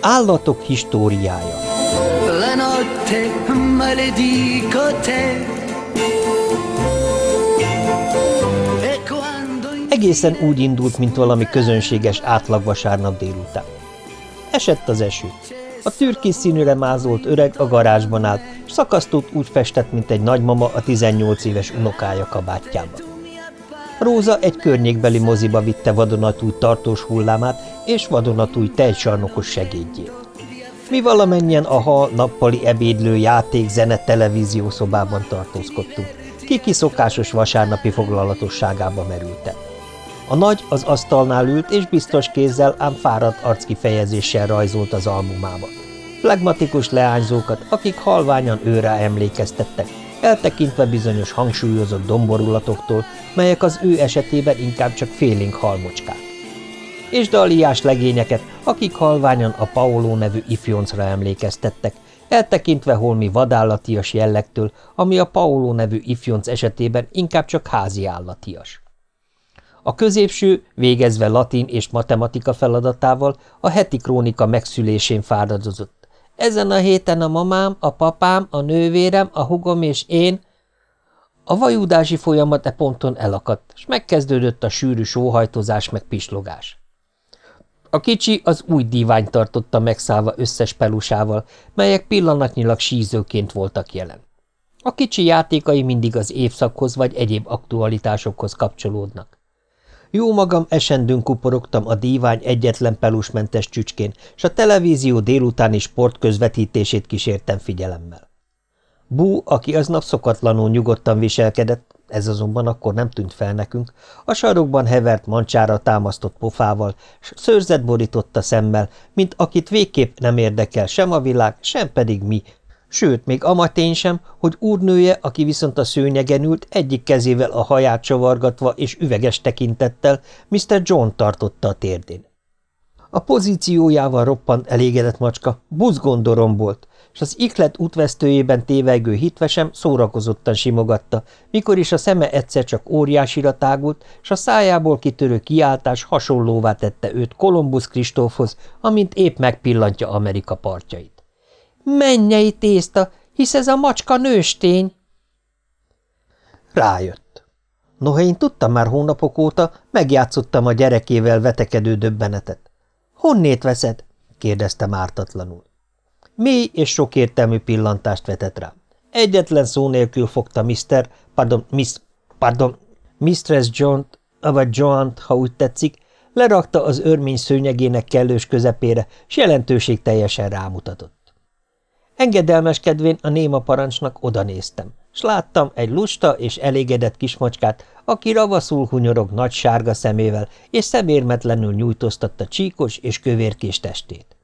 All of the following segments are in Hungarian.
Állatok históriája La notte te Egészen úgy indult, mint valami közönséges átlagvasárnap délután. Esett az eső. A türkis színűre mázolt öreg a garázsban állt, és szakasztott úgy festett, mint egy nagymama a 18 éves unokája kabátjában. Róza egy környékbeli moziba vitte vadonatúj tartós hullámát és vadonatúj tejsarnokos segédjét. Mi valamennyien a hal nappali ebédlő játék zene televízió szobában tartózkodtunk. Kiki szokásos vasárnapi foglalatosságába merültem. A nagy az asztalnál ült, és biztos kézzel, ám fáradt arckifejezéssel rajzolt az albumába. Flegmatikus leányzókat, akik halványan őrá emlékeztettek, eltekintve bizonyos hangsúlyozott domborulatoktól, melyek az ő esetében inkább csak félénk halmocskák. És daliás legényeket, akik halványan a Paolo nevű ifjoncra emlékeztettek, eltekintve holmi vadállatias jellegtől, ami a Paolo nevű ifjonc esetében inkább csak házi állatias. A középső, végezve latin és matematika feladatával, a heti krónika megszülésén fáradozott. Ezen a héten a mamám, a papám, a nővérem, a hugom és én. A vajudási folyamat e ponton elakadt, és megkezdődött a sűrű sóhajtozás meg pislogás. A kicsi az új divány tartotta megszállva összes pelusával, melyek pillanatnyilag sízőként voltak jelen. A kicsi játékai mindig az évszakhoz vagy egyéb aktualitásokhoz kapcsolódnak. Jó magam esendőn kuporogtam a dívány egyetlen pelusmentes csücskén, s a televízió délutáni sport közvetítését kísértem figyelemmel. Bú, aki aznap szokatlanul nyugodtan viselkedett, ez azonban akkor nem tűnt fel nekünk, a sarokban hevert mancsára támasztott pofával, s szőrzet borította szemmel, mint akit végképp nem érdekel sem a világ, sem pedig mi, Sőt, még amatény sem, hogy úrnője, aki viszont a szőnyegen ült, egyik kezével a haját csavargatva és üveges tekintettel Mr. John tartotta a térdén. A pozíciójával roppant elégedett macska buzgondorom volt, és az iklet útvesztőjében tévegő hitvesem szórakozottan simogatta, mikor is a szeme egyszer csak óriásira tágult, és a szájából kitörő kiáltás hasonlóvá tette őt Kolumbusz Kristófhoz, amint épp megpillantja Amerika partjait. Mennyei tészta, hisz ez a macska nőstény. Rájött. Noha én tudtam már hónapok óta, megjátszottam a gyerekével vetekedő döbbenetet. Honnét veszed? kérdezte mártatlanul. Mély és sokértelmű pillantást vetett rám. Egyetlen szó nélkül fogta Mr. pardon, Miss, pardon, Mistress John-t, vagy Joan-t, ha úgy tetszik, lerakta az örmény szőnyegének kellős közepére, s jelentőség teljesen rámutatott. Engedelmeskedvén a néma parancsnak odanéztem, s láttam egy lusta és elégedett kismacskát, aki ravaszul hunyorog nagy sárga szemével, és szemérmetlenül nyújtóztatta csíkos és kövérkés testét.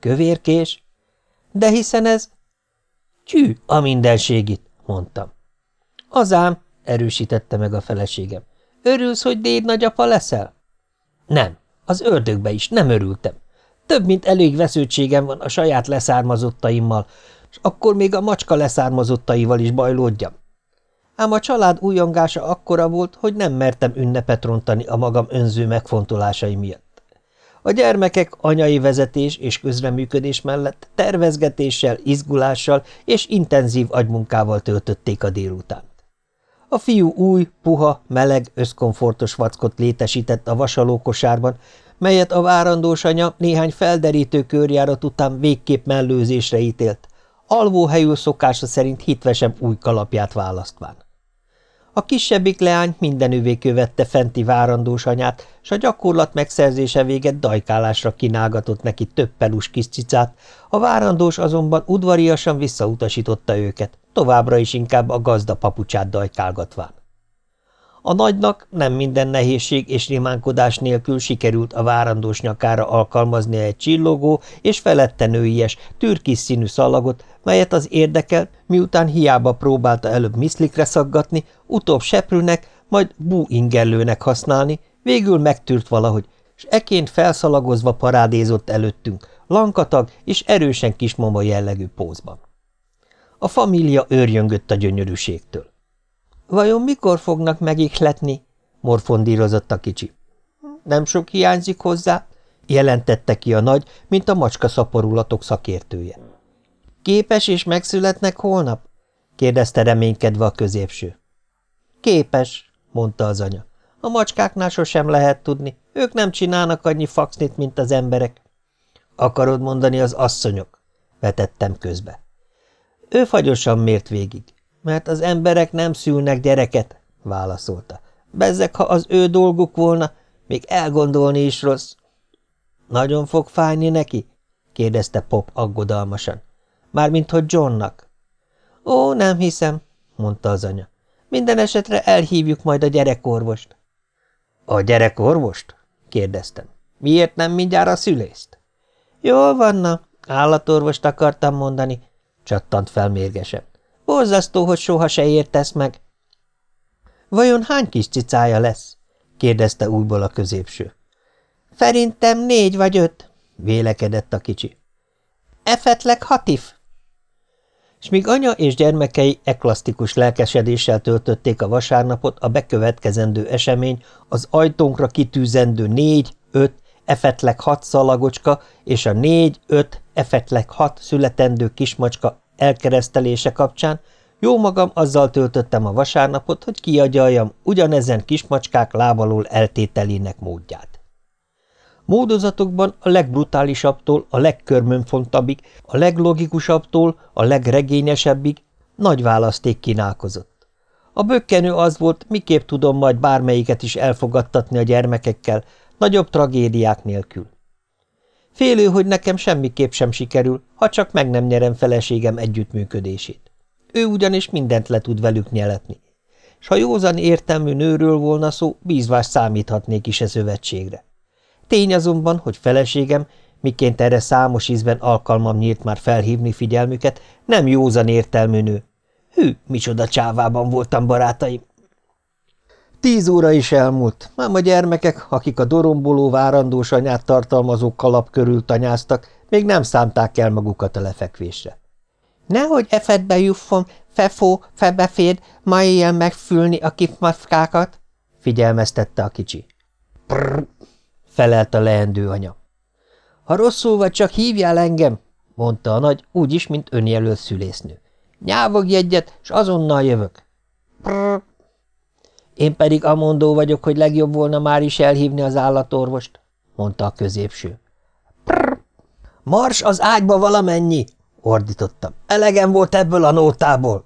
Kövérkés? De hiszen ez... Tyű, a mindenségit, mondtam. Azám, erősítette meg a feleségem. Örülsz, hogy déd nagyapa leszel? Nem, az ördögbe is nem örültem. Több mint elég vesződtségem van a saját leszármazottaimmal, és akkor még a macska leszármazottaival is bajlódjam. Ám a család újongása akkora volt, hogy nem mertem ünnepet rontani a magam önző megfontolásai miatt. A gyermekek anyai vezetés és közreműködés mellett tervezgetéssel, izgulással és intenzív agymunkával töltötték a délután. A fiú új, puha, meleg, összkomfortos vackot létesített a vasalókosárban, melyet a várandós anya néhány felderítő körjárat után végképp mellőzésre ítélt, alvóhelyül szokása szerint hitvesebb új kalapját választván. A kisebbik leány mindenüvé követte fenti várandós anyát, s a gyakorlat megszerzése véget dajkálásra kínálgatott neki több pelus kis cicát, a várandós azonban udvariasan visszautasította őket, továbbra is inkább a gazda papucsát dajkálgatván. A nagynak nem minden nehézség és rimánkodás nélkül sikerült a várandós nyakára alkalmazni egy csillogó és felette nőies, türkis színű szalagot, melyet az érdekel, miután hiába próbálta előbb miszlikre szaggatni, utóbb seprűnek, majd bú ingellőnek használni, végül megtűrt valahogy, s eként felszalagozva parádézott előttünk, lankatag és erősen kismama jellegű pózban. A família őrjöngött a gyönyörűségtől. Vajon mikor fognak megihletni? morfondírozott a kicsi. Nem sok hiányzik hozzá, jelentette ki a nagy, mint a macska szaporulatok szakértője. Képes és megszületnek holnap? kérdezte reménykedve a középső. Képes, mondta az anya. A macskáknál sosem lehet tudni, ők nem csinálnak annyi faxnit, mint az emberek. Akarod mondani az asszonyok? vetettem közbe. Ő fagyosan mért végig, mert az emberek nem szülnek gyereket, válaszolta. Bezzek, ha az ő dolguk volna, még elgondolni is rossz. Nagyon fog fájni neki? kérdezte Pop aggodalmasan. Mármint, hogy Johnnak. Ó, nem hiszem, mondta az anya. Minden esetre elhívjuk majd a gyerekorvost. A gyerekorvost? kérdeztem. Miért nem mindjárt a szülészt? Jól vanna, állatorvost akartam mondani, csattant fel mérgesen. Borzasztó, hogy soha se értesz meg. Vajon hány kis cicája lesz? kérdezte újból a középső. Ferintem négy vagy öt, vélekedett a kicsi. Efetleg hatif? S míg anya és gyermekei eklasztikus lelkesedéssel töltötték a vasárnapot, a bekövetkezendő esemény, az ajtónkra kitűzendő négy, öt, efetleg hat szalagocska és a négy, öt, efetleg hat születendő kismacska elkeresztelése kapcsán jó magam azzal töltöttem a vasárnapot, hogy kiagyaljam ugyanezen kismacskák lábalól eltételének módját. Módozatokban a legbrutálisabbtól a legkörmönfontabbig, a leglogikusabbtól a legregényesebbig nagy választék kínálkozott. A bökkenő az volt, miképp tudom majd bármelyiket is elfogadtatni a gyermekekkel, nagyobb tragédiák nélkül. Félő, hogy nekem semmiképp sem sikerül, ha csak meg nem nyerem feleségem együttműködését. Ő ugyanis mindent le tud velük nyeletni. S ha józan értelmű nőről volna szó, bízvás számíthatnék is e szövetségre. Tény azonban, hogy feleségem, miként erre számos ízben alkalmam nyílt már felhívni figyelmüket, nem józan értelmű nő. Hű, micsoda csávában voltam, barátaim! Tíz óra is elmúlt, ám a gyermekek, akik a doromboló várandós anyát tartalmazó kalap körül tanyáztak, még nem szánták el magukat a lefekvésre. Nehogy efedbe juffon, fefó, febeféd, ma éjjel megfülni a kifmaszkákat, figyelmeztette a kicsi. Prrr, felelt a leendő anya. Ha rosszul vagy, csak hívjál engem, mondta a nagy, úgyis, mint önjelölt szülésznő. Nyávogj egyet, s azonnal jövök. Prrr. Én pedig amondó vagyok, hogy legjobb volna már is elhívni az állatorvost, mondta a középső. Prrr. Mars az ágyba valamennyi, ordítottam. Elegem volt ebből a nótából.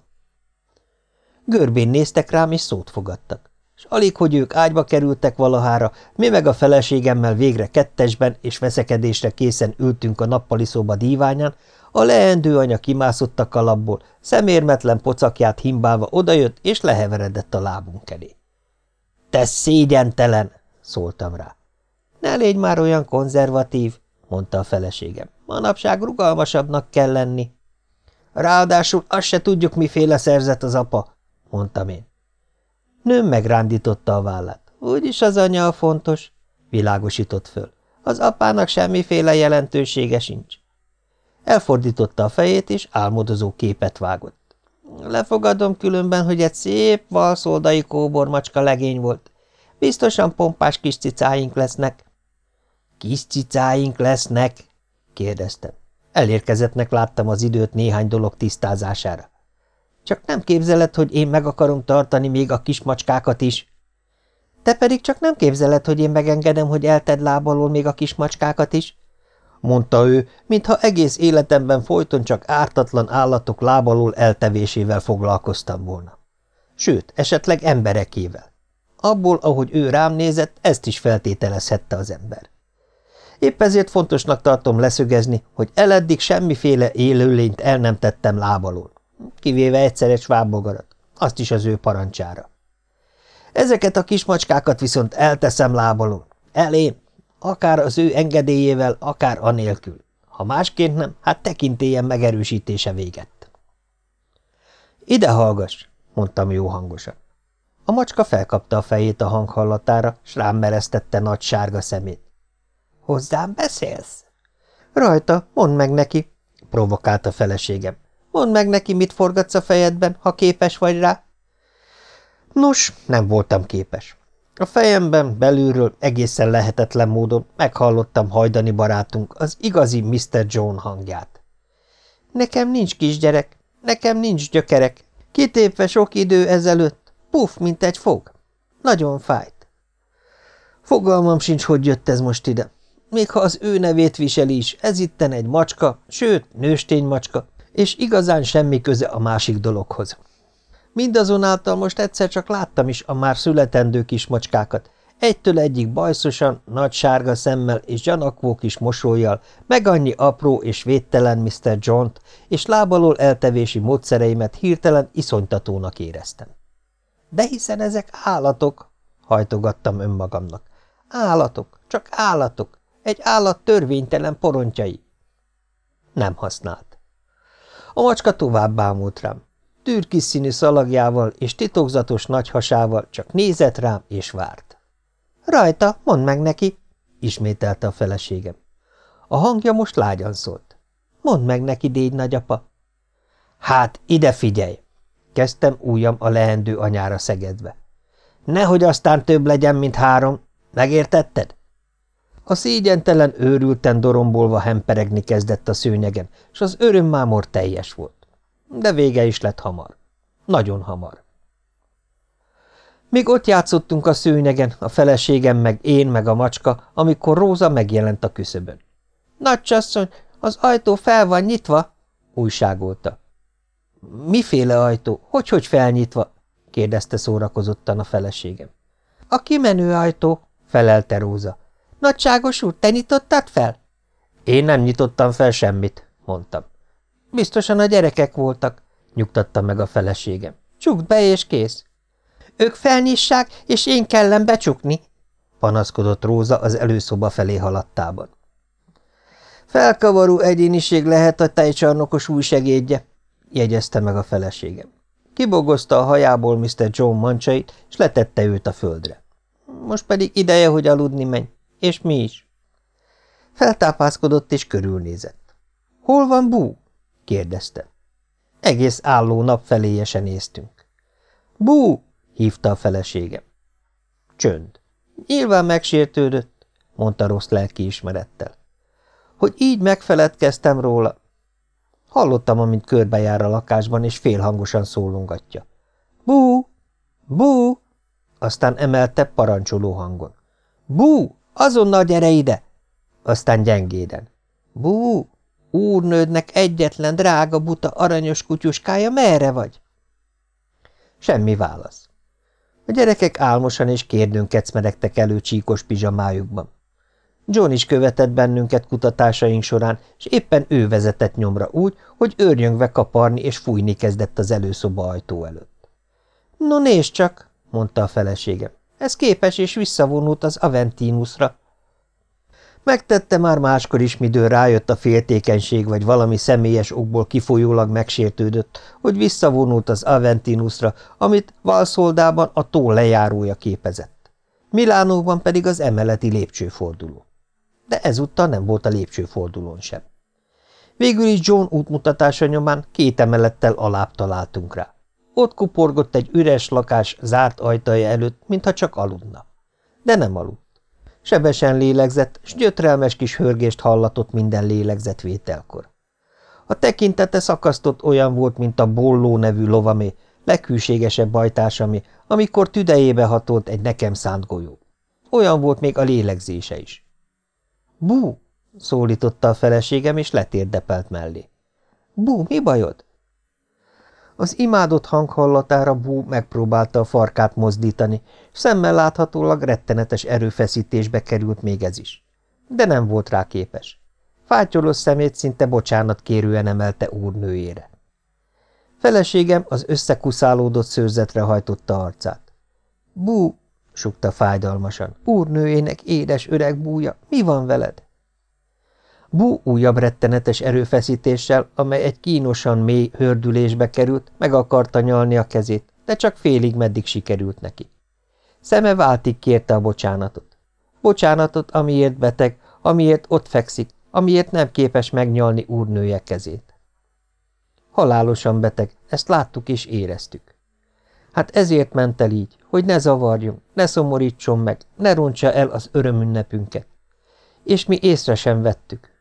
Görbén néztek rám, és szót fogadtak és alig, hogy ők ágyba kerültek valahára, mi meg a feleségemmel végre kettesben és veszekedésre készen ültünk a nappali szoba díványán, a leendő anya kimászott a kalapból, szemérmetlen pocakját himbálva odajött, és leheveredett a lábunk elé. – Te szégyentelen! – szóltam rá. – Ne légy már olyan konzervatív! – mondta a feleségem. – Manapság rugalmasabbnak kell lenni. – Ráadásul azt se tudjuk, miféle szerzett az apa – mondtam én. Nőm megrándította a vállát. Úgyis az anya a fontos, világosított föl. Az apának semmiféle jelentősége sincs. Elfordította a fejét, és álmodozó képet vágott. Lefogadom különben, hogy egy szép, valszoldai kóbormacska legény volt. Biztosan pompás kis cicáink lesznek. Kis cicáink lesznek? kérdeztem. Elérkezettnek láttam az időt néhány dolog tisztázására. Csak nem képzeled, hogy én meg akarom tartani még a kismacskákat is. Te pedig csak nem képzeled, hogy én megengedem, hogy elted lábalól még a kismacskákat is? Mondta ő, mintha egész életemben folyton csak ártatlan állatok lábalól eltevésével foglalkoztam volna. Sőt, esetleg emberekével. Abból, ahogy ő rám nézett, ezt is feltételezhette az ember. Épp ezért fontosnak tartom leszögezni, hogy eleddig semmiféle élőlényt el nem tettem lábalól kivéve egyszer egy svábbogarat, azt is az ő parancsára. Ezeket a kismacskákat viszont elteszem lábalon, elém, akár az ő engedélyével, akár anélkül. Ha másként nem, hát tekintélyen megerősítése véget. Ide hallgass, mondtam jó hangosan. A macska felkapta a fejét a hang hallatára, s rám meresztette nagy sárga szemét. Hozzám beszélsz? Rajta, mondd meg neki, provokált a feleségem. Mondd meg neki, mit forgatsz a fejedben, ha képes vagy rá. Nos, nem voltam képes. A fejemben belülről egészen lehetetlen módon meghallottam hajdani barátunk az igazi Mr. John hangját. Nekem nincs kisgyerek, nekem nincs gyökerek, kitépve sok idő ezelőtt, puff, mint egy fog. Nagyon fájt. Fogalmam sincs, hogy jött ez most ide. Még ha az ő nevét viseli is, ez itten egy macska, sőt, nőstény macska, és igazán semmi köze a másik dologhoz. Mindazonáltal most egyszer csak láttam is a már születendő kis macskákat, egytől egyik bajszosan, nagy sárga szemmel és gyanakvó kis mosolyjal, meg annyi apró és védtelen Mr. John-t, és lábalól eltevési módszereimet hirtelen iszonytatónak éreztem. De hiszen ezek állatok, hajtogattam önmagamnak. Állatok, csak állatok, egy állat törvénytelen porontjai. Nem használt. A macska tovább bámult rám. Türkis színű szalagjával és titokzatos nagy hasával csak nézett rám és várt. Rajta, mondd meg neki, ismételte a feleségem. A hangja most lágyan szólt. Mondd meg neki, dégy nagyapa. Hát, ide figyelj! Kezdtem ujjam a lehendő anyára szegedve. Nehogy aztán több legyen, mint három. Megértetted? A szégyentelen őrülten dorombolva hemperegni kezdett a szőnyegen, és az örömmámor teljes volt. De vége is lett hamar. Nagyon hamar. Még ott játszottunk a szőnyegen, a feleségem meg én meg a macska, amikor Róza megjelent a küszöbön. – Nagycsasszony, az ajtó fel van nyitva? – újságolta. – Miféle ajtó? Hogy-hogy felnyitva? – kérdezte szórakozottan a feleségem. – A kimenő ajtó – felelte Róza. – Nagyságos úr, te nyitottad fel? – Én nem nyitottam fel semmit – mondtam. – Biztosan a gyerekek voltak – nyugtatta meg a feleségem. – Csukd be, és kész. – Ők felnyissák, és én kellem becsukni – panaszkodott Róza az előszoba felé haladtában. Felkavaró egyéniség lehet a tejcsarnokos újsegédje, jegyezte meg a feleségem. Kibogozta a hajából Mr. John mancsait, és letette őt a földre. Most pedig ideje, hogy aludni menj. És mi is? Feltápászkodott és körülnézett. – Hol van Bú? – kérdezte. Egész álló nap feléjesen néztünk. – Bú! – hívta a feleségem. Csönd. Nyilván megsértődött, mondta rossz lelkiismerettel. Hogy így megfeledkeztem róla. Hallottam, amint körbejár a lakásban, és félhangosan szólongatja. Bú! Bú! Aztán emelte parancsoló hangon. Bú! Azonnal gyere ide! Aztán gyengéden. Bú! Úrnődnek egyetlen drága buta aranyos kutyuskája, merre vagy? Semmi válasz. A gyerekek álmosan és kérdőn kecmeregtek elő csíkos pizsamájukban. John is követett bennünket kutatásaink során, és éppen ő vezetett nyomra úgy, hogy őrjöngve kaparni és fújni kezdett az előszoba ajtó előtt. – No nézd csak! – mondta a feleségem. – Ez képes és visszavonult az Aventinusra. Megtette már máskor is, midő rájött a féltékenység, vagy valami személyes okból kifolyólag megsértődött, hogy visszavonult az Aventinusra, amit Valszoldában a tó lejárója képezett. Milánóban pedig az emeleti lépcsőforduló de ezúttal nem volt a lépcsőfordulón sem. Végül is John útmutatása nyomán két emelettel alább találtunk rá. Ott kuporgott egy üres lakás zárt ajtaja előtt, mintha csak aludna. De nem aludt. Sebesen lélegzett, s gyötrelmes kis hörgést hallatott minden lélegzetvételkor. A tekintete szakasztott olyan volt, mint a Bolló nevű lovamé, leghűségesebb bajtársamé, amikor tüdejébe hatolt egy nekem szánt golyó. Olyan volt még a lélegzése is. Bú! szólította a feleségem, és letérdepelt mellé. Bú, mi bajod? Az imádott hang hallatára Bú megpróbálta a farkát mozdítani, és szemmel láthatólag rettenetes erőfeszítésbe került még ez is. De nem volt rá képes. Fátyolos szemét szinte bocsánat kérően emelte úrnőjére. Feleségem az összekuszálódott szőrzetre hajtotta arcát. Bú, sukta fájdalmasan. Úrnőjének édes öreg búja, mi van veled? Bú újabb rettenetes erőfeszítéssel, amely egy kínosan mély hördülésbe került, meg akarta nyalni a kezét, de csak félig meddig sikerült neki. Szeme váltig kérte a bocsánatot. Bocsánatot, amiért beteg, amiért ott fekszik, amiért nem képes megnyalni úrnője kezét. Halálosan beteg, ezt láttuk és éreztük. Hát ezért ment el így, hogy ne zavarjunk, ne szomorítson meg, ne rontsa el az örömünnepünket. És mi észre sem vettük.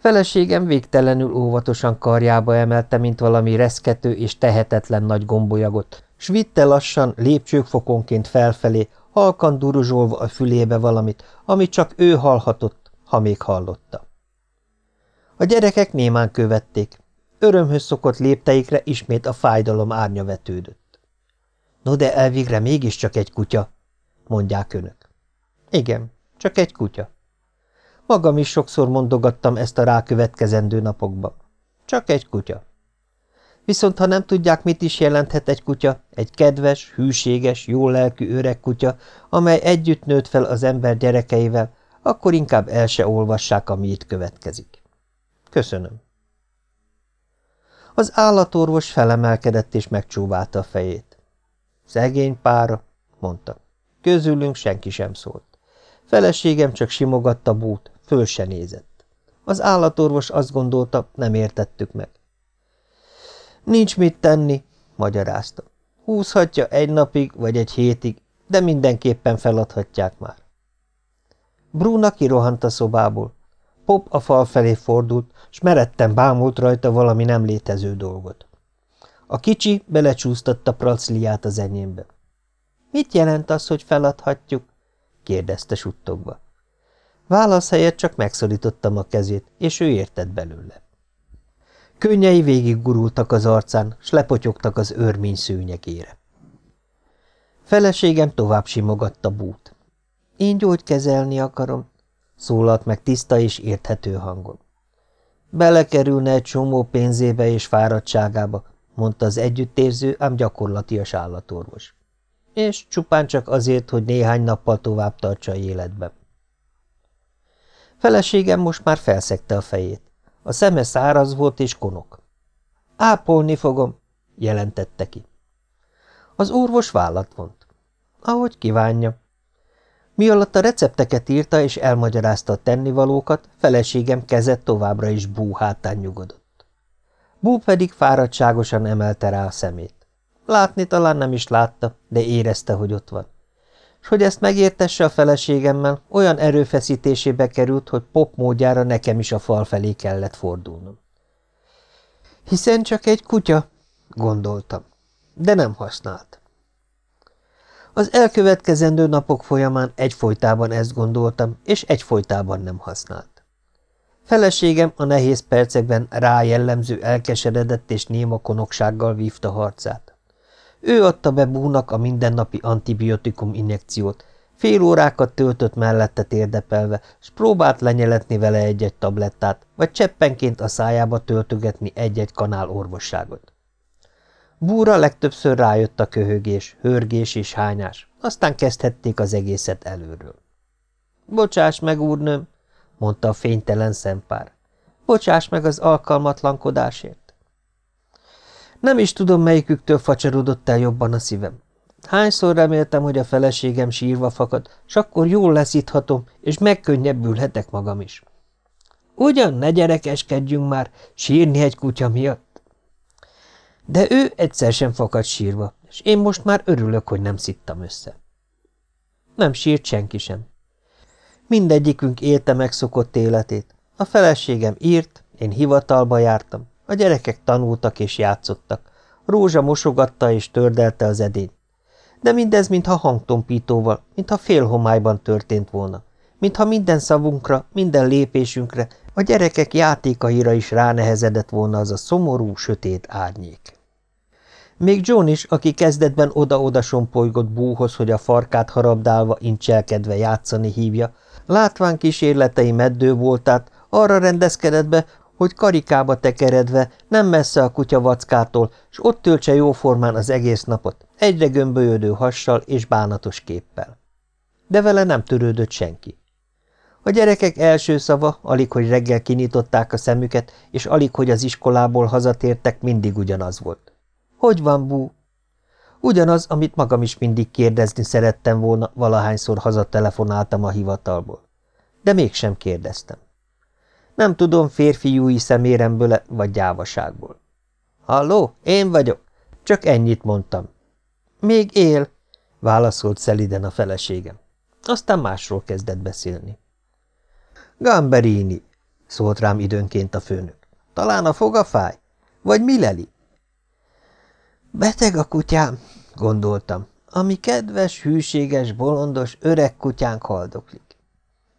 Feleségem végtelenül óvatosan karjába emelte, mint valami reszkető és tehetetlen nagy gombolyagot, s vitte lassan, lépcsőfokonként felfelé, halkan duruzsolva a fülébe valamit, amit csak ő hallhatott, ha még hallotta. A gyerekek némán követték. Örömhöz szokott lépteikre ismét a fájdalom árnya vetődött. No de elvégre mégiscsak egy kutya, mondják önök. Igen, csak egy kutya. Magam is sokszor mondogattam ezt a rákövetkezendő napokban. Csak egy kutya. Viszont ha nem tudják, mit is jelenthet egy kutya, egy kedves, hűséges, jó lelkű öreg kutya, amely együtt nőtt fel az ember gyerekeivel, akkor inkább el se olvassák, ami itt következik. Köszönöm. Az állatorvos felemelkedett és megcsóválta a fejét. Szegény pára, mondta. Közülünk senki sem szólt. Feleségem csak simogatta bút, föl se nézett. Az állatorvos azt gondolta, nem értettük meg. Nincs mit tenni, magyarázta. Húzhatja egy napig vagy egy hétig, de mindenképpen feladhatják már. Bruna kirohant a szobából. Pop a fal felé fordult, s meretten bámult rajta valami nem létező dolgot. A kicsi belecsúsztatta pracliát az enyémbe. – Mit jelent az, hogy feladhatjuk? – kérdezte suttogva. Válasz helyett csak megszorítottam a kezét, és ő értett belőle. Könnyei végig gurultak az arcán, s lepotyogtak az örmény szőnyegére. Feleségem tovább simogatta bút. Én gyógykezelni akarom, szólalt meg tiszta és érthető hangon. Belekerülne egy csomó pénzébe és fáradtságába, mondta az együttérző, ám gyakorlatias állatorvos. És csupán csak azért, hogy néhány nappal tovább tartsa életben. Feleségem most már felszegte a fejét. A szeme száraz volt és konok. Ápolni fogom, jelentette ki. Az orvos vállat vont. Ahogy kívánja. Mi alatt a recepteket írta és elmagyarázta a tennivalókat, feleségem kezett továbbra is Bú hátán nyugodott. Bú pedig fáradtságosan emelte rá a szemét. Látni talán nem is látta, de érezte, hogy ott van és hogy ezt megértesse a feleségemmel, olyan erőfeszítésébe került, hogy pop módjára nekem is a fal felé kellett fordulnom. Hiszen csak egy kutya, gondoltam, de nem használt. Az elkövetkezendő napok folyamán egyfolytában ezt gondoltam, és egyfolytában nem használt. Feleségem a nehéz percekben rájellemző elkeseredett és néma konoksággal vívta harcát. Ő adta be Búnak a mindennapi antibiotikum injekciót, fél órákat töltött mellette térdepelve, s próbált lenyeletni vele egy-egy tablettát, vagy cseppenként a szájába töltögetni egy-egy kanál orvosságot. Búra legtöbbször rájött a köhögés, hörgés és hányás, aztán kezdhették az egészet előről. – Bocsáss meg, úrnőm! – mondta a fénytelen szempár. – Bocsáss meg az alkalmatlankodásért! Nem is tudom, melyiküktől facsarodott el jobban a szívem. Hányszor reméltem, hogy a feleségem sírva fakad, s akkor jól leszíthatom, és megkönnyebbülhetek magam is. Ugyan, ne gyerekeskedjünk már, sírni egy kutya miatt. De ő egyszer sem fakad sírva, és én most már örülök, hogy nem szittam össze. Nem sírt senki sem. Mindegyikünk élte megszokott életét. A feleségem írt, én hivatalba jártam, a gyerekek tanultak és játszottak. Rózsa mosogatta és tördelte az edényt. De mindez mintha hangtompítóval, mintha félhomályban történt volna. Mintha minden szavunkra, minden lépésünkre, a gyerekek játékaira is ránehezedett volna az a szomorú, sötét árnyék. Még John is, aki kezdetben oda-oda sompolygott búhoz, hogy a farkát harabdálva, incselkedve játszani hívja, látván kísérletei meddő voltát, arra rendezkedett be, hogy karikába tekeredve, nem messze a kutya vackától, s ott töltse jóformán az egész napot, egyre gömbölyödő hassal és bánatos képpel. De vele nem törődött senki. A gyerekek első szava, alig hogy reggel kinyitották a szemüket, és alig hogy az iskolából hazatértek, mindig ugyanaz volt. – Hogy van, Bú? Ugyanaz, amit magam is mindig kérdezni szerettem volna, valahányszor hazatelefonáltam a hivatalból. De mégsem kérdeztem. Nem tudom, férfiúi szeméremből vagy gyávaságból. Halló, én vagyok. Csak ennyit mondtam. Még él, válaszolt szeliden a feleségem. Aztán másról kezdett beszélni. Gamberini, szólt rám időnként a főnök. Talán a foga fáj? Vagy mi leli? Beteg a kutyám, gondoltam, ami kedves, hűséges, bolondos, öreg kutyánk haldoklik.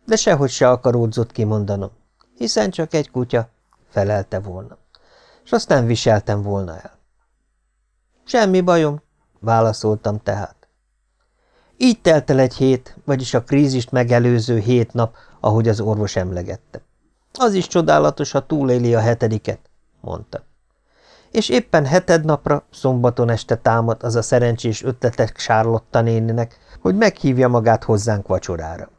De sehogy se akaródzott kimondanom, hiszen csak egy kutya, felelte volna, és azt nem viseltem volna el. Semmi bajom, válaszoltam tehát. Így telt el egy hét, vagyis a krízist megelőző hét nap, ahogy az orvos emlegette. Az is csodálatos, ha túléli a hetediket, mondta. És éppen heted napra, szombaton este támad az a szerencsés ötletek Sárlotta néninek, hogy meghívja magát hozzánk vacsorára.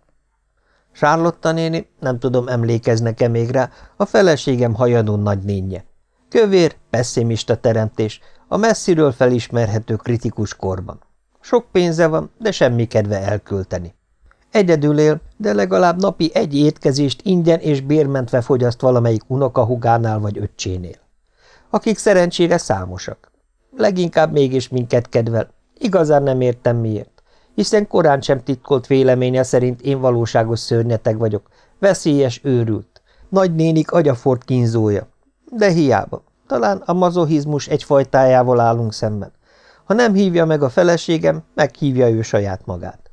Sárlotta néni, nem tudom, emlékeznek-e még rá, a feleségem hajadó nagynénye. Kövér, pessimista teremtés, a messziről felismerhető kritikus korban. Sok pénze van, de semmi kedve elkölteni. Egyedül él, de legalább napi egy étkezést ingyen és bérmentve fogyaszt valamelyik unokahugánál vagy öccsénél. Akik szerencsére számosak. Leginkább mégis minket kedvel. Igazán nem értem miért. Hiszen korán sem titkolt véleménye szerint én valóságos szörnyeteg vagyok. Veszélyes őrült. Nagynénik agyafort kínzója. De hiába. Talán a mazohizmus egy fajtájával állunk szemben. Ha nem hívja meg a feleségem, meghívja ő saját magát.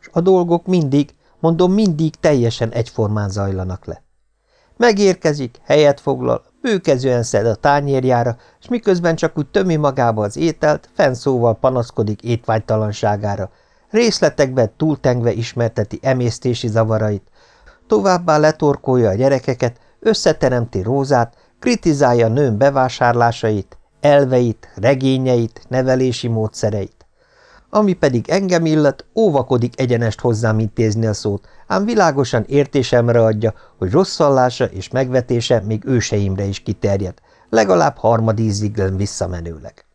És a dolgok mindig, mondom mindig teljesen egyformán zajlanak le. Megérkezik, helyet foglal, bőkezően szed a tányérjára, és miközben csak úgy tömi magába az ételt, fenszóval panaszkodik étvágytalanságára, részletekben túltengve ismerteti emésztési zavarait, továbbá letorkolja a gyerekeket, összeteremti Rózát, kritizálja nőn bevásárlásait, elveit, regényeit, nevelési módszereit. Ami pedig engem illet, óvakodik egyenest hozzám intézni a szót, ám világosan értésemre adja, hogy rosszallása és megvetése még őseimre is kiterjed, legalább harmadízig visszamenőleg.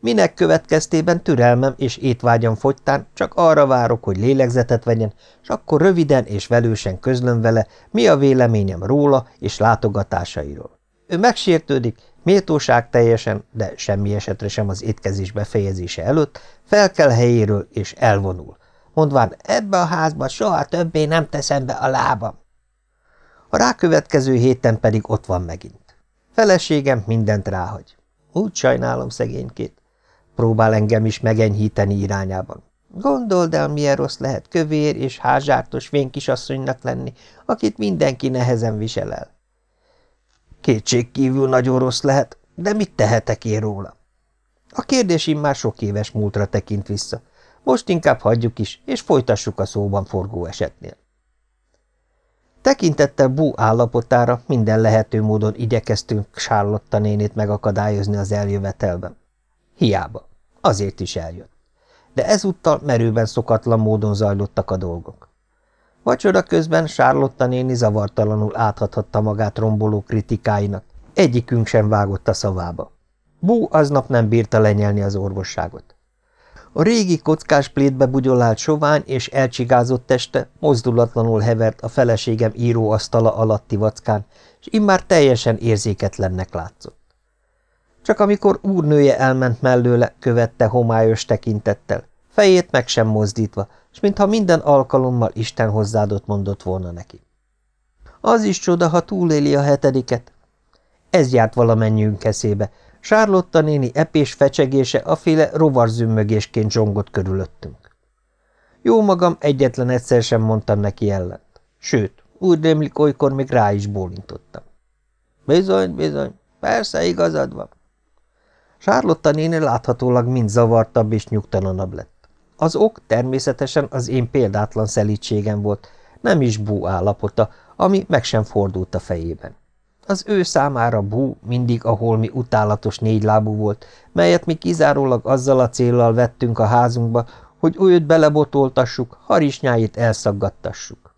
Minek következtében türelmem és étvágyam fogytán csak arra várok, hogy lélegzetet vegyen, és akkor röviden és velősen közlöm vele, mi a véleményem róla és látogatásairól. Ő megsértődik, méltóság teljesen, de semmi esetre sem az étkezés befejezése előtt, felkel helyéről és elvonul, mondván ebbe a házba soha többé nem teszem be a lábam. A rákövetkező héten pedig ott van megint. Feleségem mindent ráhagy. Úgy sajnálom szegénykét. Próbál engem is megenyhíteni irányában. Gondold el, milyen rossz lehet kövér és házsártos vénkisasszonynak lenni, akit mindenki nehezen visel el. Kétség kívül nagyon rossz lehet, de mit tehetek én róla? A kérdésim már sok éves múltra tekint vissza. Most inkább hagyjuk is, és folytassuk a szóban forgó esetnél. Tekintettel Bú állapotára minden lehető módon igyekeztünk Charlotta nénét megakadályozni az eljövetelben. Hiába. Azért is eljött. De ezúttal merőben szokatlan módon zajlottak a dolgok. Vacsora közben Sárlotta néni zavartalanul áthathatta magát romboló kritikáinak, egyikünk sem vágott a szavába. Bú aznap nem bírta lenyelni az orvosságot. A régi kockás plétbe bugyolált sovány és elcsigázott teste mozdulatlanul hevert a feleségem íróasztala alatti vackán, és immár teljesen érzéketlennek látszott. Csak amikor úrnője elment mellőle, követte homályos tekintettel, fejét meg sem mozdítva, és mintha minden alkalommal Isten hozzáadott mondott volna neki. Az is csoda, ha túléli a hetediket. Ez járt valamennyiünk eszébe. Sárlotta néni epés fecsegése aféle rovarzümmögésként zsongott körülöttünk. Jó magam, egyetlen egyszer sem mondtam neki ellent. Sőt, úgy rémlik, olykor még rá is bólintottam. Bizony, bizony, persze igazad van. Sárlotta néni láthatólag mind zavartabb és nyugtalanabb lett. Az ok természetesen az én példátlan szelítségem volt, nem is bú állapota, ami meg sem fordult a fejében. Az ő számára bú mindig a holmi utálatos négylábú volt, melyet mi kizárólag azzal a céllal vettünk a házunkba, hogy őt belebotoltassuk, harisnyáit elszaggattassuk.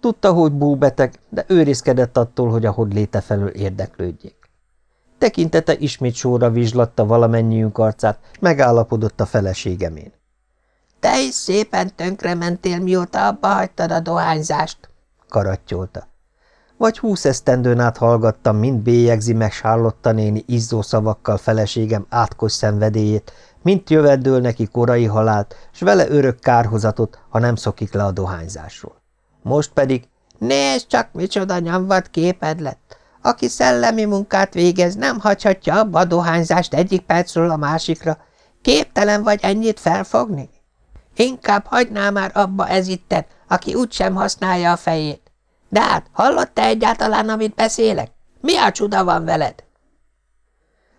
Tudta, hogy bú beteg, de őrizkedett attól, hogy a hodléte felől érdeklődjék. Tekintete ismét sorra vizslatta valamennyiünk arcát, megállapodott a feleségemén. Te is szépen tönkrementél, mióta abba hagytad a dohányzást, karattyolta. Vagy húsz esztendőn át hallgattam, mind bélyegzi meg Sárlotta néni izzó szavakkal feleségem átkos szenvedélyét, mint jöveddől neki korai halált, s vele örök kárhozatot, ha nem szokik le a dohányzásról. Most pedig, nézd csak, micsoda nyomvat képed lett! Aki szellemi munkát végez, nem hagyhatja abba a dohányzást egyik percről a másikra. Képtelen vagy ennyit felfogni? Inkább hagynál már abba ez itten, aki úgysem használja a fejét. De hát, hallott te egyáltalán, amit beszélek? Mi a csuda van veled?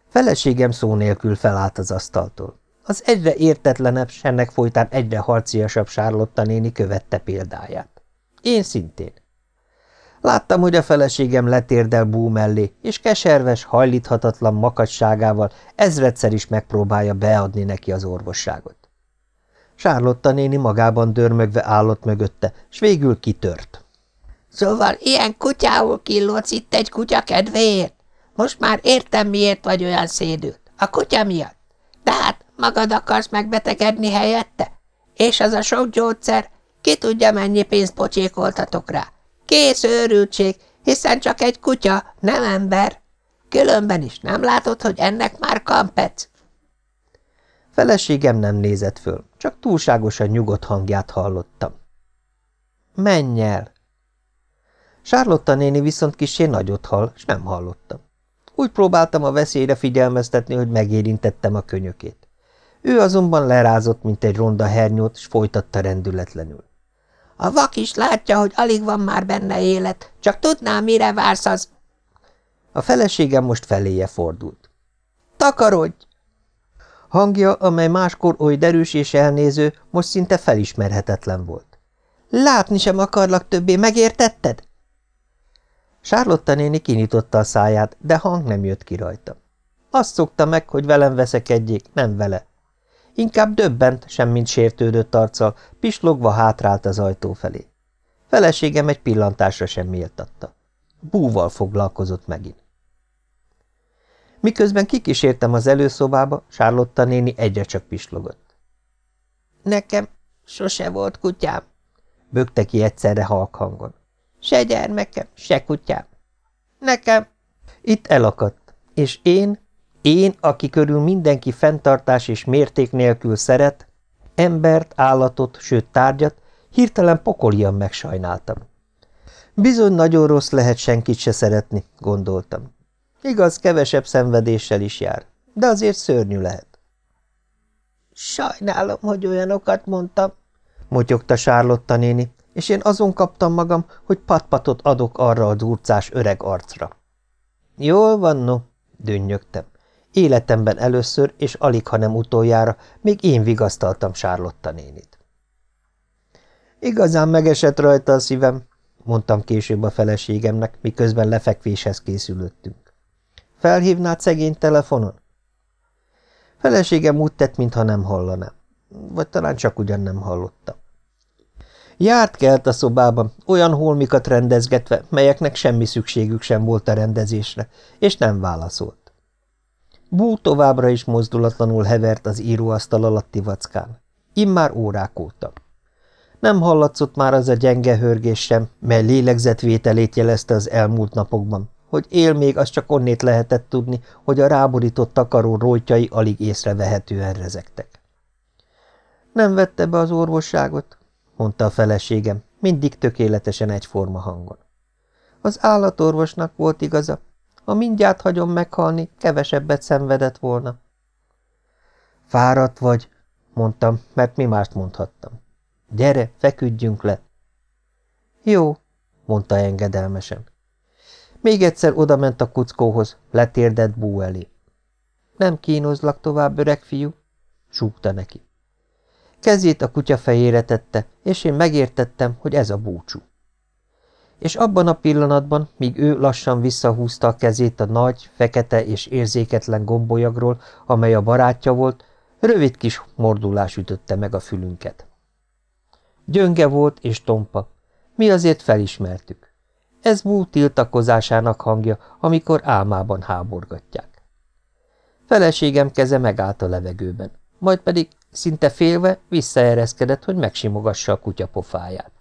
Feleségem szó nélkül felállt az asztaltól. Az egyre értetlenebb, s ennek folytán egyre harciasabb Sárlotta néni követte példáját. Én szintén. Láttam, hogy a feleségem letérdel bú mellé, és keserves, hajlíthatatlan makacságával ezredszer is megpróbálja beadni neki az orvosságot. Sárlotta néni magában dörmögve állott mögötte, s végül kitört. – Szóval ilyen kutyául killódsz itt egy kutya kedvéért? Most már értem, miért vagy olyan szédült. A kutya miatt. De hát magad akarsz megbetegedni helyette? És az a sok gyógyszer, ki tudja, mennyi pénzt pocsékoltatok rá. Kész őrültség, hiszen csak egy kutya, nem ember. Különben is nem látod, hogy ennek már kampec? Feleségem nem nézett föl, csak túlságosan nyugodt hangját hallottam. Menj el! Sárlotta néni viszont kisé nagyot hall, s nem hallottam. Úgy próbáltam a veszélyre figyelmeztetni, hogy megérintettem a könyökét. Ő azonban lerázott, mint egy ronda hernyót, s folytatta rendületlenül. A vak is látja, hogy alig van már benne élet, csak tudná, mire vársz az... A feleségem most feléje fordult. Takarodj! Hangja, amely máskor oly derűs és elnéző, most szinte felismerhetetlen volt. Látni sem akarlak többé, megértetted? Sárlotta néni kinyitotta a száját, de hang nem jött ki rajta. Azt szokta meg, hogy velem veszekedjék, nem vele. Inkább döbbent, semmint sértődött arccal, pislogva hátrált az ajtó felé. Feleségem egy pillantásra sem méltatta. Búval foglalkozott megint. Miközben kikísértem az előszobába, Sárlotta néni egyre csak pislogott. Nekem sose volt kutyám, bökte ki egyszerre halk hangon. Se gyermekem, se kutyám. Nekem... Itt elakadt, és én, én, aki körül mindenki fenntartás és mérték nélkül szeret, embert, állatot, sőt tárgyat, hirtelen pokolian megsajnáltam. Bizony nagyon rossz lehet senkit se szeretni, gondoltam. Igaz, kevesebb szenvedéssel is jár, de azért szörnyű lehet. Sajnálom, hogy olyanokat mondtam, motyogta Sárlotta néni, és én azon kaptam magam, hogy patpatot adok arra a durcás öreg arcra. Jól van, no, dünnyögtem. Életemben először, és alig, ha nem utoljára, még én vigasztaltam Sárlotta nénit. Igazán megesett rajta a szívem, mondtam később a feleségemnek, miközben lefekvéshez készülöttünk. Felhívnád szegény telefonon? Feleségem úgy tett, mintha nem hallaná. Vagy talán csak ugyan nem hallotta. Járt kelt a szobában, olyan holmikat rendezgetve, melyeknek semmi szükségük sem volt a rendezésre, és nem válaszolt. Bú továbbra is mozdulatlanul hevert az íróasztal alatti vackán. Immár órák óta. Nem hallatszott már az a gyenge hörgés sem, mely lélegzetvételét jelezte az elmúlt napokban, hogy él még, az csak onnét lehetett tudni, hogy a ráborított takaró rójtjai alig észrevehetően rezegtek. Nem vette be az orvosságot, mondta a feleségem, mindig tökéletesen egyforma hangon. Az állatorvosnak volt igaza, ha mindjárt hagyom meghalni, kevesebbet szenvedett volna. Fáradt vagy, mondtam, mert mi mást mondhattam. Gyere, feküdjünk le. Jó, mondta engedelmesen. Még egyszer odament a kuckóhoz, letérdett bú elé. Nem kínozlak tovább, öreg fiú, súgta neki. Kezét a kutya fejére tette, és én megértettem, hogy ez a búcsú. És abban a pillanatban, míg ő lassan visszahúzta a kezét a nagy, fekete és érzéketlen gombolyagról, amely a barátja volt, rövid kis mordulás ütötte meg a fülünket. Gyönge volt és tompa. Mi azért felismertük. Ez Bú tiltakozásának hangja, amikor álmában háborgatják. Feleségem keze megállt a levegőben, majd pedig szinte félve visszaereszkedett, hogy megsimogassa a kutya pofáját.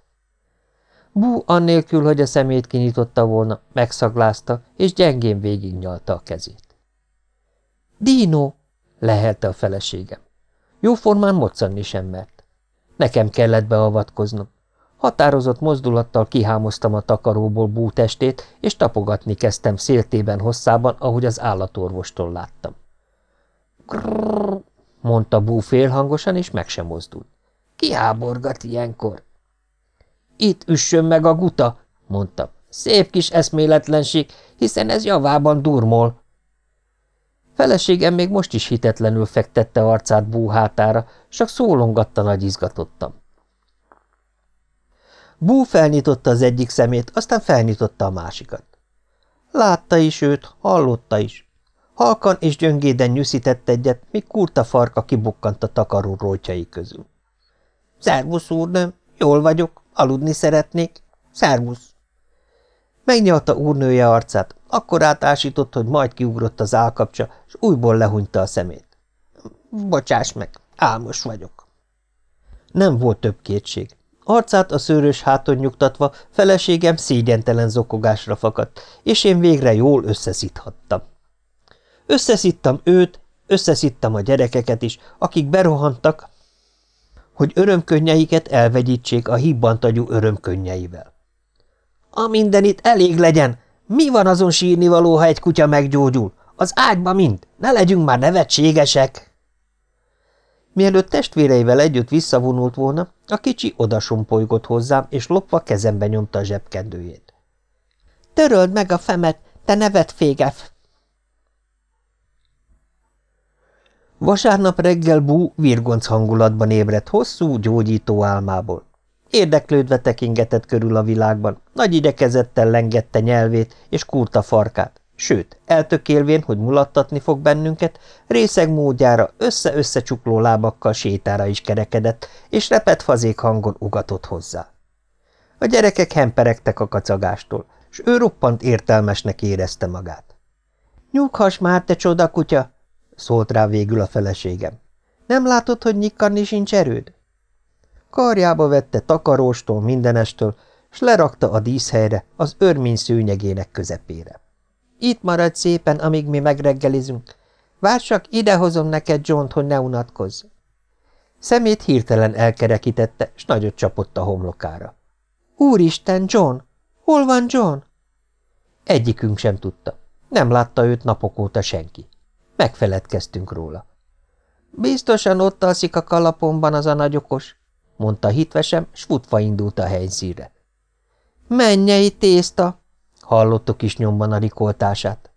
Bú annélkül, hogy a szemét kinyitotta volna, megszaglázta, és gyengén végignyalta a kezét. Dino! lehelte a feleségem. Jóformán moccanni sem mert. Nekem kellett beavatkoznom. Határozott mozdulattal kihámoztam a takaróból Bú testét, és tapogatni kezdtem széltében hosszában, ahogy az állatorvostól láttam. Mondta Bú félhangosan, és meg sem mozdult. Ki háborgat ilyenkor? Itt üssön meg a guta, mondta. Szép kis eszméletlenség, hiszen ez javában durmol. Feleségem még most is hitetlenül fektette arcát Bú hátára, csak szólongatta nagy izgatottam. Bú felnyitotta az egyik szemét, aztán felnyitotta a másikat. Látta is őt, hallotta is. Halkan és gyöngéden nyűszített egyet, míg kurta farka kibukkant a takaró rótjai közül. – Szervusz, úrnőm, jól vagyok, aludni szeretnék. Szervusz! Megnyalta úrnője arcát, akkor átásított, hogy majd kiugrott az állkapcsa, és újból lehunyta a szemét. – Bocsáss meg, álmos vagyok. Nem volt több kétség. Arcát a szőrös háton nyugtatva feleségem szégyentelen zokogásra fakadt, és én végre jól összeszíthattam. Összeszittam őt, összeszittam a gyerekeket is, akik berohantak, hogy örömkönnyeiket elvegyítsék a hibbantagyú örömkönnyeivel. A mindenit elég legyen! Mi van azon sírnivaló, ha egy kutya meggyógyul? Az ágyba mind! Ne legyünk már nevetségesek! Mielőtt testvéreivel együtt visszavonult volna, a kicsi odasompolygott hozzám, és lopva kezembe nyomta a zsebkendőjét. – Töröld meg a femet, te nevet Vasárnap reggel Bú virgonc hangulatban ébredt hosszú, gyógyító álmából. Érdeklődve tekingetett körül a világban, nagy idekezettel lengette nyelvét és kurta farkát, sőt, eltökélvén, hogy mulattatni fog bennünket, részeg módjára össze-össze csukló lábakkal sétára is kerekedett, és repet fazék hangon ugatott hozzá. A gyerekek hemperegtek a kacagástól, s ő roppant értelmesnek érezte magát. – Nyughass már, te csodakutya! – szólt rá végül a feleségem. – Nem látod, hogy nyikkanni sincs erőd? Karjába vette takaróstól, mindenestől, s lerakta a díszhelyre, az örmény szőnyegének közepére. Itt maradj szépen, amíg mi megreggelizünk. Várj csak, idehozom neked john hogy ne unatkozz. Szemét hirtelen elkerekítette, s nagyot csapott a homlokára. Úristen, John! Hol van John? Egyikünk sem tudta. Nem látta őt napok óta senki. Megfeledkeztünk róla. Biztosan ott alszik a kalapomban az a nagyokos, mondta hitvesem, s futva indult a helyszínre. Mennyei tészta! hallottuk is nyomban a rikoltását.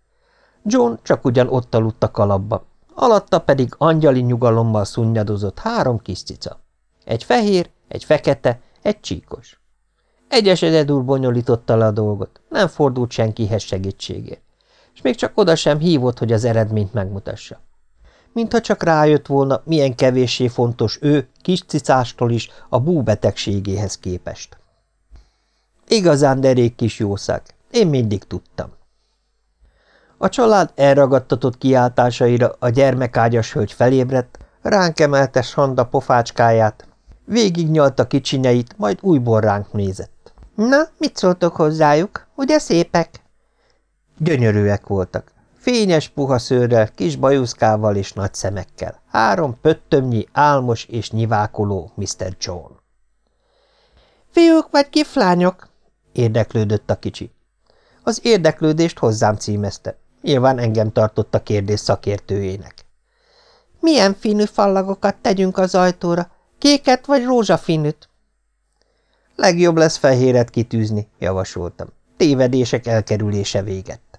John csak ugyan ott aludt a kalapba, alatta pedig angyali nyugalommal szunnyadozott három kis cica. Egy fehér, egy fekete, egy csíkos. Egyes egyedül bonyolította le a dolgot, nem fordult senkihez segítségért, és még csak oda sem hívott, hogy az eredményt megmutassa mintha csak rájött volna, milyen kevéssé fontos ő kis cicástól is a bú betegségéhez képest. Igazán derék kis jószág, én mindig tudtam. A család elragadtatott kiáltásaira a gyermekágyas hölgy felébredt, ránk emelte Sanda pofácskáját, végignyalta kicsinyeit, majd újból ránk nézett. – Na, mit szóltok hozzájuk? Ugye szépek? Gyönyörűek voltak, Fényes puha szőrrel, kis bajuszkával és nagy szemekkel. Három pöttömnyi, álmos és nyivákoló Mr. John. – Fiúk vagy kiflányok? – érdeklődött a kicsi. Az érdeklődést hozzám címezte. Nyilván engem tartott a kérdés szakértőjének. – Milyen finű fallagokat tegyünk az ajtóra? Kéket vagy rózsafinűt? – Legjobb lesz fehéret kitűzni – javasoltam. Tévedések elkerülése véget.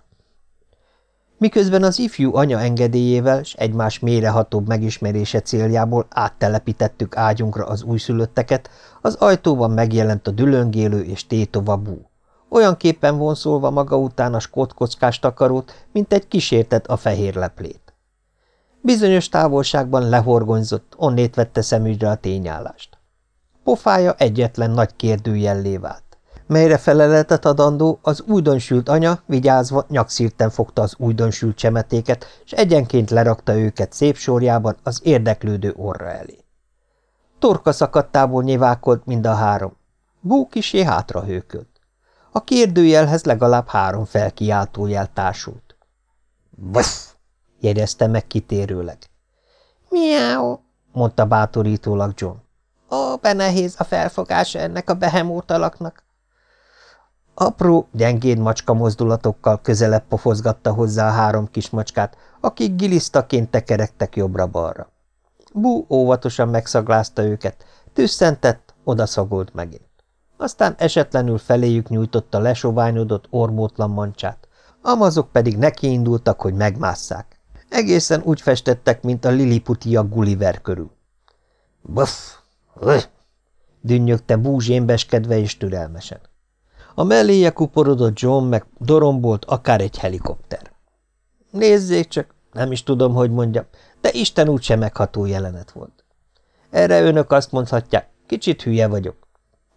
Miközben az ifjú anya engedélyével s egymás mélyrehatóbb megismerése céljából áttelepítettük ágyunkra az újszülötteket, az ajtóban megjelent a dülöngélő és tétova bú. Olyan képen vonszolva maga után a skótkockás takarót, mint egy kísértet a fehér leplét. Bizonyos távolságban lehorgonyzott, onnét vette szemügyre a tényállást. Pofája egyetlen nagy kérdőjellé vált melyre feleletet adandó, az újdonsült anya vigyázva nyakszírten fogta az újdonsült csemetéket, és egyenként lerakta őket szép sorjában az érdeklődő orra elé. Torka szakadtából nyivákolt mind a három. Bú kisé hátra hőkölt. A kérdőjelhez legalább három felkiáltójel társult. – Vasz! – jegyezte meg kitérőleg. – Miau! – mondta bátorítólag John. – Ó, be nehéz a felfogása ennek a behemót alaknak. Apró, gyengéd macska mozdulatokkal közelebb pofozgatta hozzá a három kis macskát, akik gilisztaként tekerektek jobbra-balra. Bú óvatosan megszaglázta őket, tüsszentett, odaszagolt megint. Aztán esetlenül feléjük nyújtotta lesoványodott ormótlan mancsát, amazok pedig nekiindultak, hogy megmásszák. Egészen úgy festettek, mint a liliputiak Gulliver körül. – Buff! – dünnyögte Bú zsémbeskedve és türelmesen. A melléje kuporodott John meg dorombolt akár egy helikopter. Nézzék csak, nem is tudom, hogy mondjam, de Isten úgyse megható jelenet volt. Erre önök azt mondhatják, kicsit hülye vagyok.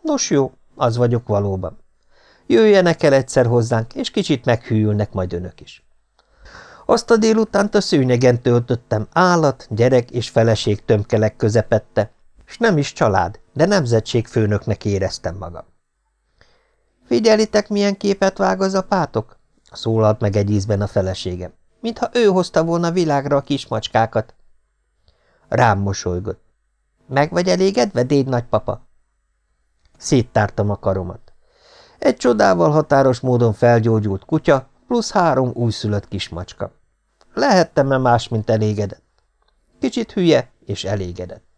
Nos jó, az vagyok valóban. Jöjjenek el egyszer hozzánk, és kicsit meghűlnek majd önök is. Azt a délutánt a szőnyegen töltöttem állat, gyerek és feleség tömkelek közepette, s nem is család, de nemzetségfőnöknek éreztem magam. Figyelitek, milyen képet vág az apátok? szólalt meg egy ízben a feleségem. Mintha ő hozta volna világra a kismacskákat. Rám mosolygott. Meg vagy elégedve, déd nagypapa? Széttártam a karomat. Egy csodával határos módon felgyógyult kutya, plusz három újszülött kismacska. Lehettem-e más, mint elégedett? Kicsit hülye és elégedett.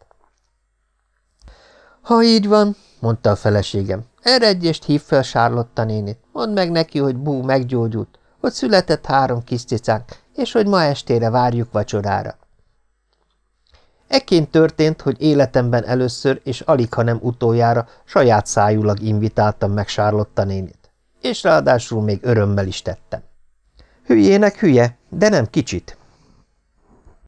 Ha így van, mondta a feleségem, eredjést hív fel Sárlotta nénit, mondd meg neki, hogy Bú meggyógyult, hogy született három kis és hogy ma estére várjuk vacsorára. Ekként történt, hogy életemben először és alig, ha nem utoljára saját szájúlag invitáltam meg Sárlotta nénit, és ráadásul még örömmel is tettem. Hülyének hülye, de nem kicsit.